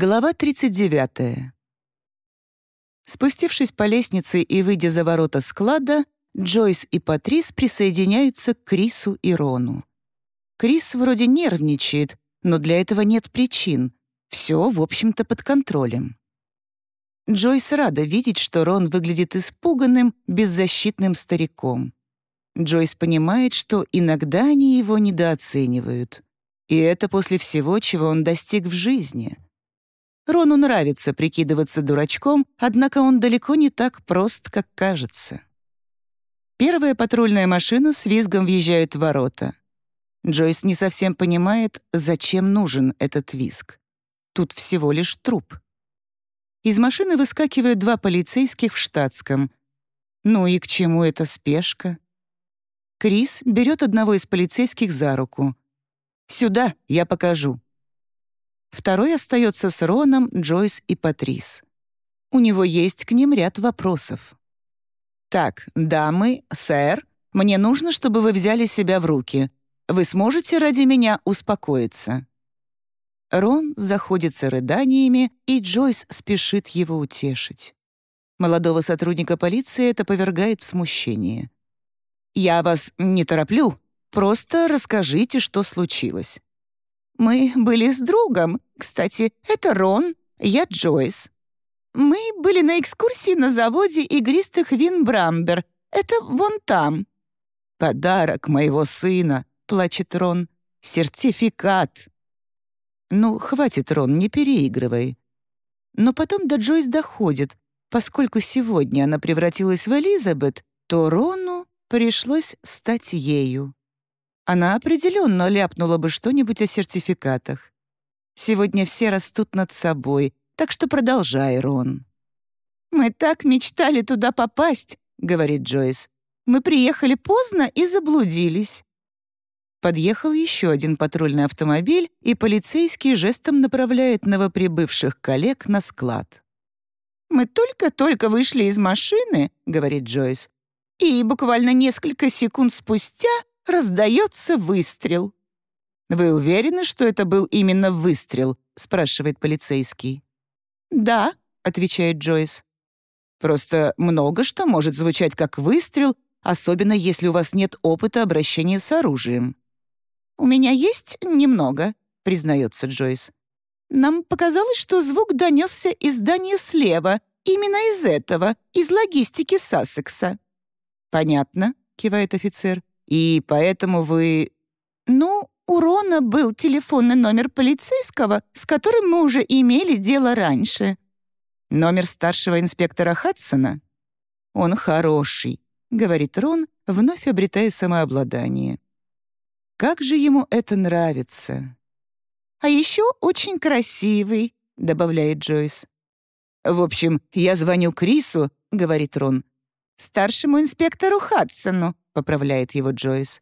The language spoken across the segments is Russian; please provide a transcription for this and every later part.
Глава 39. Спустившись по лестнице и выйдя за ворота склада, Джойс и Патрис присоединяются к Крису и Рону. Крис вроде нервничает, но для этого нет причин. Все, в общем-то, под контролем. Джойс рада видеть, что Рон выглядит испуганным, беззащитным стариком. Джойс понимает, что иногда они его недооценивают. И это после всего, чего он достиг в жизни — Рону нравится прикидываться дурачком, однако он далеко не так прост, как кажется. Первая патрульная машина с визгом въезжает в ворота. Джойс не совсем понимает, зачем нужен этот визг. Тут всего лишь труп. Из машины выскакивают два полицейских в штатском. Ну и к чему эта спешка? Крис берет одного из полицейских за руку. «Сюда, я покажу». Второй остается с Роном, Джойс и Патрис. У него есть к ним ряд вопросов. «Так, дамы, сэр, мне нужно, чтобы вы взяли себя в руки. Вы сможете ради меня успокоиться?» Рон заходится рыданиями, и Джойс спешит его утешить. Молодого сотрудника полиции это повергает в смущение. «Я вас не тороплю, просто расскажите, что случилось. Мы были с другом. Кстати, это Рон, я Джойс. Мы были на экскурсии на заводе игристых вин Брамбер. Это вон там». «Подарок моего сына», — плачет Рон. «Сертификат». «Ну, хватит, Рон, не переигрывай». Но потом до Джойс доходит. Поскольку сегодня она превратилась в Элизабет, то Рону пришлось стать ею она определенно ляпнула бы что-нибудь о сертификатах. Сегодня все растут над собой, так что продолжай, Рон. «Мы так мечтали туда попасть», — говорит Джойс. «Мы приехали поздно и заблудились». Подъехал еще один патрульный автомобиль, и полицейский жестом направляет новоприбывших коллег на склад. «Мы только-только вышли из машины», — говорит Джойс, «и буквально несколько секунд спустя раздается выстрел. «Вы уверены, что это был именно выстрел?» — спрашивает полицейский. «Да», — отвечает Джойс. «Просто много что может звучать как выстрел, особенно если у вас нет опыта обращения с оружием». «У меня есть немного», — признается Джойс. «Нам показалось, что звук донесся из здания слева, именно из этого, из логистики Сассекса». «Понятно», — кивает офицер. И поэтому вы... Ну, у Рона был телефонный номер полицейского, с которым мы уже имели дело раньше. Номер старшего инспектора Хадсона? Он хороший, говорит Рон, вновь обретая самообладание. Как же ему это нравится. А еще очень красивый, добавляет Джойс. В общем, я звоню Крису, говорит Рон, старшему инспектору Хадсону, поправляет его Джойс.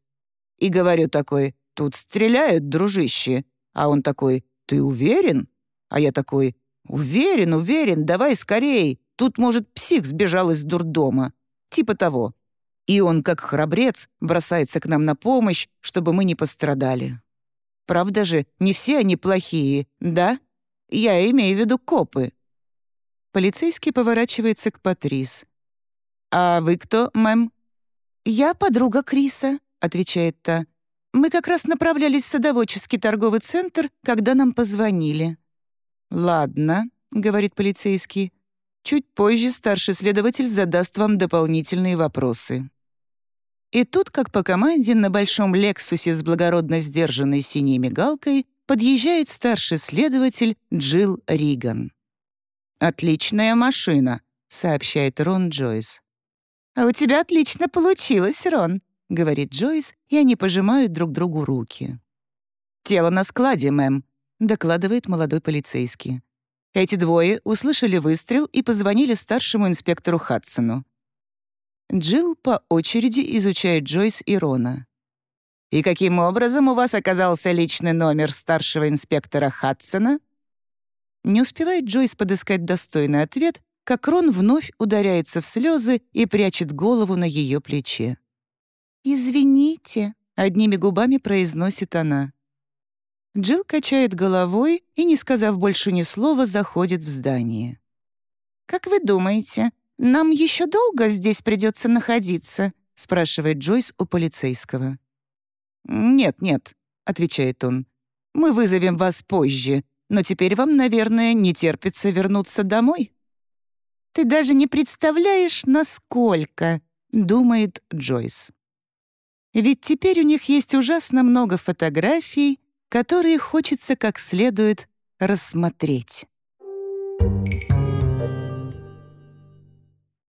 И говорю такой, тут стреляют, дружище. А он такой, ты уверен? А я такой, уверен, уверен, давай скорей. Тут, может, псих сбежал из дурдома. Типа того. И он, как храбрец, бросается к нам на помощь, чтобы мы не пострадали. Правда же, не все они плохие, да? Я имею в виду копы. Полицейский поворачивается к Патрис. «А вы кто, мэм?» «Я подруга Криса», — отвечает та. «Мы как раз направлялись в садоводческий торговый центр, когда нам позвонили». «Ладно», — говорит полицейский. «Чуть позже старший следователь задаст вам дополнительные вопросы». И тут, как по команде, на большом «Лексусе» с благородно сдержанной синей мигалкой подъезжает старший следователь Джилл Риган. «Отличная машина», — сообщает Рон Джойс. «А у тебя отлично получилось, Рон», — говорит Джойс, и они пожимают друг другу руки. «Тело на складе, мэм», — докладывает молодой полицейский. Эти двое услышали выстрел и позвонили старшему инспектору Хадсону. Джилл по очереди изучает Джойс и Рона. «И каким образом у вас оказался личный номер старшего инспектора Хадсона?» Не успевает Джойс подыскать достойный ответ, как Рон вновь ударяется в слезы и прячет голову на ее плече. «Извините», — одними губами произносит она. Джилл качает головой и, не сказав больше ни слова, заходит в здание. «Как вы думаете, нам еще долго здесь придется находиться?» — спрашивает Джойс у полицейского. «Нет, нет», — отвечает он. «Мы вызовем вас позже, но теперь вам, наверное, не терпится вернуться домой». «Ты даже не представляешь, насколько», — думает Джойс. Ведь теперь у них есть ужасно много фотографий, которые хочется как следует рассмотреть.